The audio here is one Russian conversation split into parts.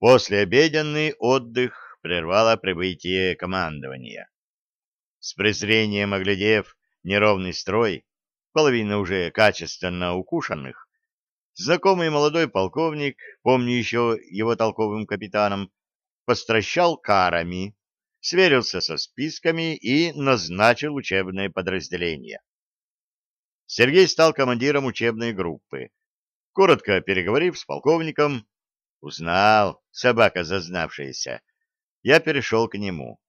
Послеобеденный отдых прервало прибытие командования. С презрением оглядев неровный строй, половина уже качественно укушенных, знакомый молодой полковник, помню еще его толковым капитаном, постращал карами, сверился со списками и назначил учебное подразделение. Сергей стал командиром учебной группы. Коротко переговорив с полковником, узнал, собака зазнавшаяся, я перешел к нему.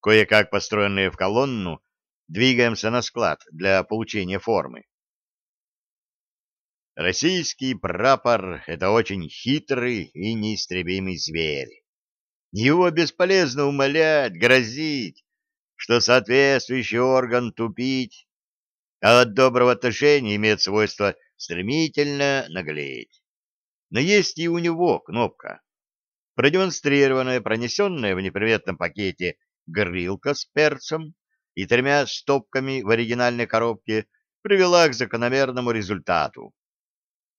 Кое-как построенные в колонну, двигаемся на склад для получения формы. Российский прапор — это очень хитрый и неистребимый зверь. Его бесполезно умолять, грозить, что соответствующий орган тупить, а от доброго отношения имеет свойство стремительно наглеть. Но есть и у него кнопка. Продемонстрированная, пронесенная в неприметном пакете грилка с перцем и тремя стопками в оригинальной коробке привела к закономерному результату.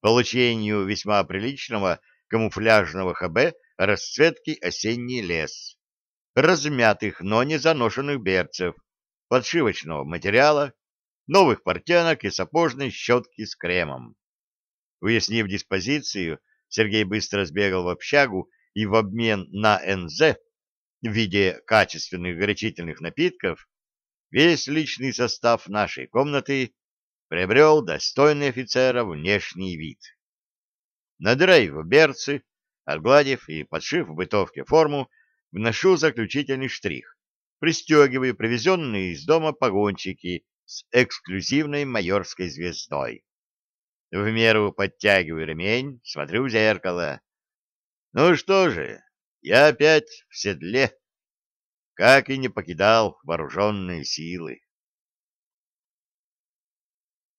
Получению весьма приличного камуфляжного ХБ расцветки осенний лес, размятых, но не заношенных берцев, подшивочного материала, новых портянок и сапожной щетки с кремом. Уяснив диспозицию, Сергей быстро сбегал в общагу и в обмен на НЗ в виде качественных горячительных напитков весь личный состав нашей комнаты приобрел достойный офицера внешний вид. Надрайв берцы, Отгладив и подшив в бытовке форму, вношу заключительный штрих. Пристегиваю привезенные из дома погончики с эксклюзивной майорской звездой. В меру подтягиваю ремень, смотрю в зеркало. Ну что же, я опять в седле, как и не покидал вооруженные силы.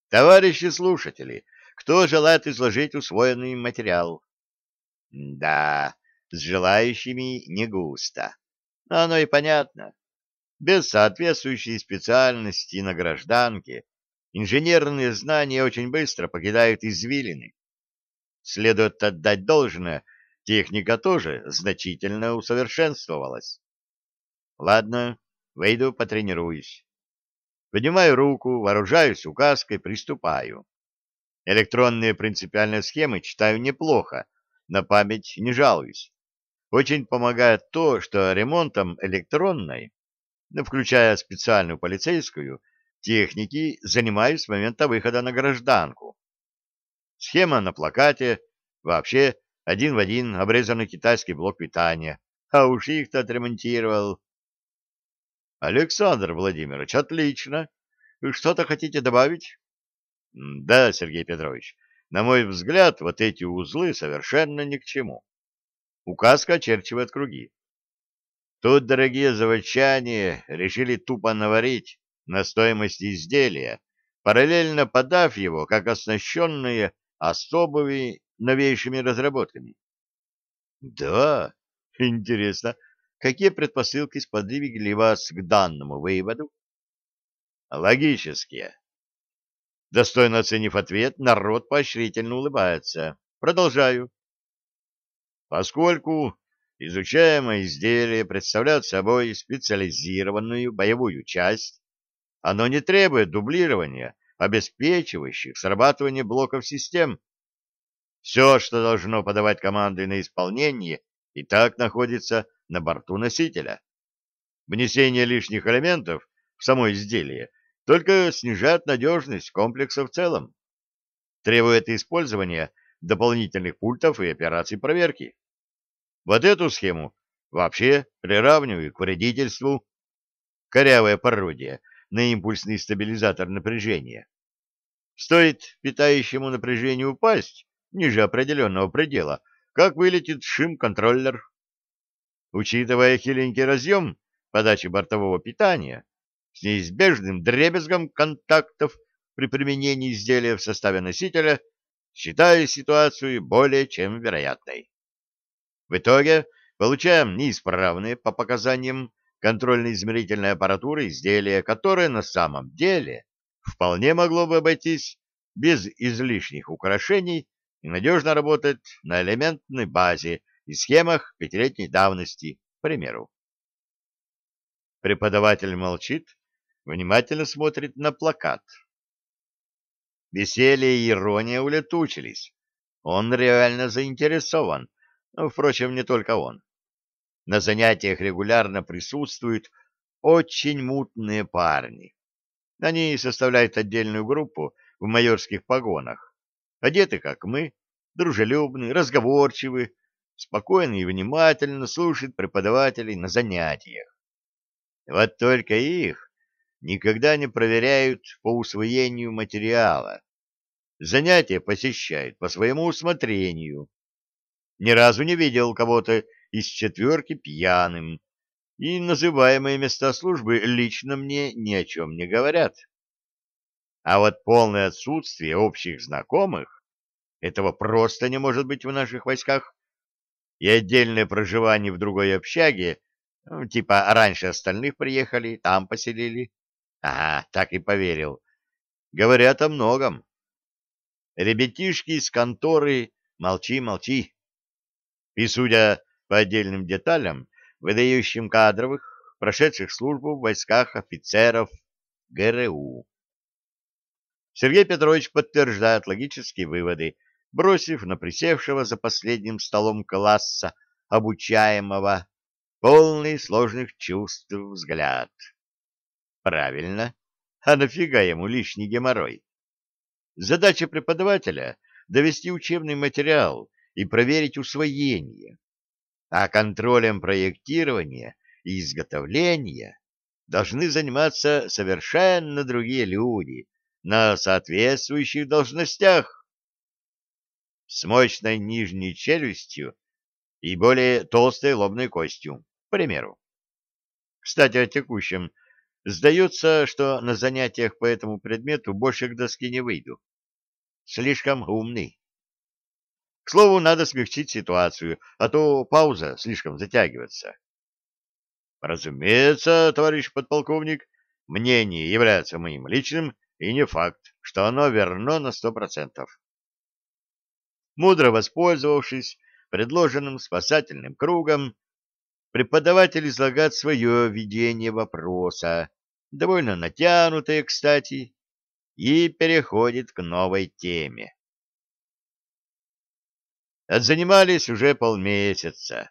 Товарищи слушатели, кто желает изложить усвоенный материал? Да, с желающими не густо. Но оно и понятно. Без соответствующей специальности на гражданке инженерные знания очень быстро покидают извилины. Следует отдать должное, техника тоже значительно усовершенствовалась. Ладно, выйду потренируюсь. Поднимаю руку, вооружаюсь указкой, приступаю. Электронные принципиальные схемы читаю неплохо, на память не жалуюсь. Очень помогает то, что ремонтом электронной, включая специальную полицейскую, техники занимаюсь с момента выхода на гражданку. Схема на плакате, вообще один в один обрезанный китайский блок питания, а уж их-то отремонтировал. Александр Владимирович, отлично. Вы что-то хотите добавить? Да, Сергей Петрович, на мой взгляд, вот эти узлы совершенно ни к чему. Указка очерчивает круги. Тут дорогие заводчане решили тупо наварить на стоимости изделия, параллельно подав его как оснащенные особыми новейшими разработками. Да, интересно, какие предпосылки сподвигли вас к данному выводу? Логические. Достойно оценив ответ, народ поощрительно улыбается. Продолжаю. Поскольку изучаемое изделие представляет собой специализированную боевую часть, оно не требует дублирования обеспечивающих срабатывание блоков систем. Все, что должно подавать команды на исполнение, и так находится на борту носителя. Внесение лишних элементов в само изделие только снижает надежность комплекса в целом. Требует использования дополнительных пультов и операций проверки. Вот эту схему вообще приравниваю к вредительству. Корявое пародия на импульсный стабилизатор напряжения. Стоит питающему напряжению упасть ниже определенного предела, как вылетит шим-контроллер. Учитывая хиленький разъем подачи бортового питания, с неизбежным дребезгом контактов при применении изделия в составе носителя, считаю ситуацию более чем вероятной. В итоге получаем неисправные по показаниям контрольно-измерительной аппаратуры изделия, которое на самом деле вполне могло бы обойтись без излишних украшений и надежно работать на элементной базе и схемах пятилетней давности, к примеру. Преподаватель молчит, внимательно смотрит на плакат. Веселье и ирония улетучились. Он реально заинтересован, но, впрочем, не только он. На занятиях регулярно присутствуют очень мутные парни. Они составляют отдельную группу в майорских погонах, одеты, как мы, дружелюбны, разговорчивы, спокойно и внимательно слушают преподавателей на занятиях. Вот только их никогда не проверяют по усвоению материала. Занятия посещают по своему усмотрению. Ни разу не видел кого-то из четверки пьяным, и называемые места службы лично мне ни о чем не говорят. А вот полное отсутствие общих знакомых этого просто не может быть в наших войсках, и отдельное проживание в другой общаге, ну, типа раньше остальных приехали, там поселили. Ага, так и поверил. Говорят о многом. Ребятишки из конторы молчи, молчи. И, судя по отдельным деталям, выдающим кадровых, прошедших службу в войсках офицеров ГРУ. Сергей Петрович подтверждает логические выводы, бросив на присевшего за последним столом класса обучаемого полный сложных чувств взгляд. Правильно. А нафига ему лишний геморрой? Задача преподавателя — довести учебный материал и проверить усвоение. А контролем проектирования и изготовления должны заниматься совершенно другие люди на соответствующих должностях. С мощной нижней челюстью и более толстой лобной костью, к примеру. Кстати, о текущем Сдается, что на занятиях по этому предмету больше к доске не выйду. Слишком умный. К слову, надо смягчить ситуацию, а то пауза слишком затягивается. Разумеется, товарищ подполковник, мнение является моим личным, и не факт, что оно верно на сто процентов. Мудро воспользовавшись предложенным спасательным кругом, преподаватель излагает свое видение вопроса, довольно натянутое, кстати, и переходит к новой теме. Отзанимались уже полмесяца.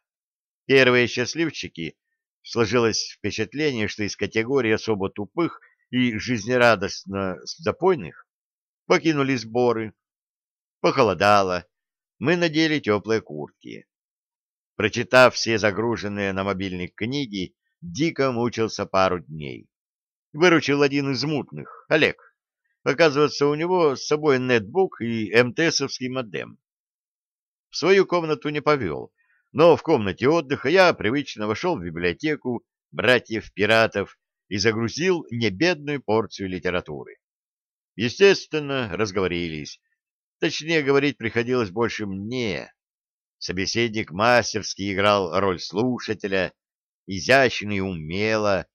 Первые счастливчики сложилось впечатление, что из категории особо тупых и жизнерадостно запойных покинули сборы. Похолодало, мы надели теплые куртки. Прочитав все загруженные на мобильник книги, дико мучился пару дней. Выручил один из мутных, Олег. Оказывается, у него с собой нетбук и МТСовский модем. В свою комнату не повел, но в комнате отдыха я привычно вошел в библиотеку братьев-пиратов и загрузил небедную порцию литературы. Естественно, разговорились. Точнее, говорить приходилось больше мне, Собеседник мастерски играл роль слушателя, изящно и умело,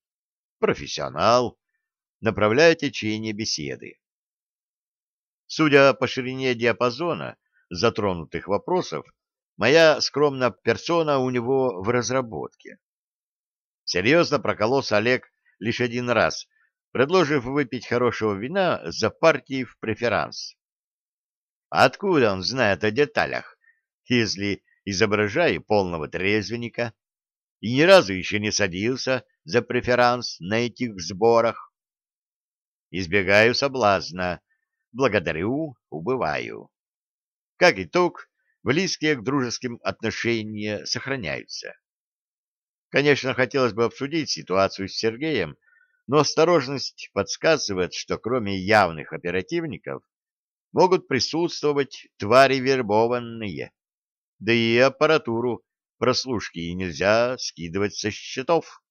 профессионал, направляя течение беседы. Судя по ширине диапазона затронутых вопросов, моя скромная персона у него в разработке. Серьезно прокололся Олег лишь один раз, предложив выпить хорошего вина за партией в преферанс. Откуда он знает о деталях? если изображаю полного трезвенника и ни разу еще не садился за преферанс на этих сборах. Избегаю соблазна, благодарю, убываю. Как итог, близкие к дружеским отношения сохраняются. Конечно, хотелось бы обсудить ситуацию с Сергеем, но осторожность подсказывает, что кроме явных оперативников могут присутствовать твари вербованные, да и аппаратуру прослушки нельзя скидывать со счетов.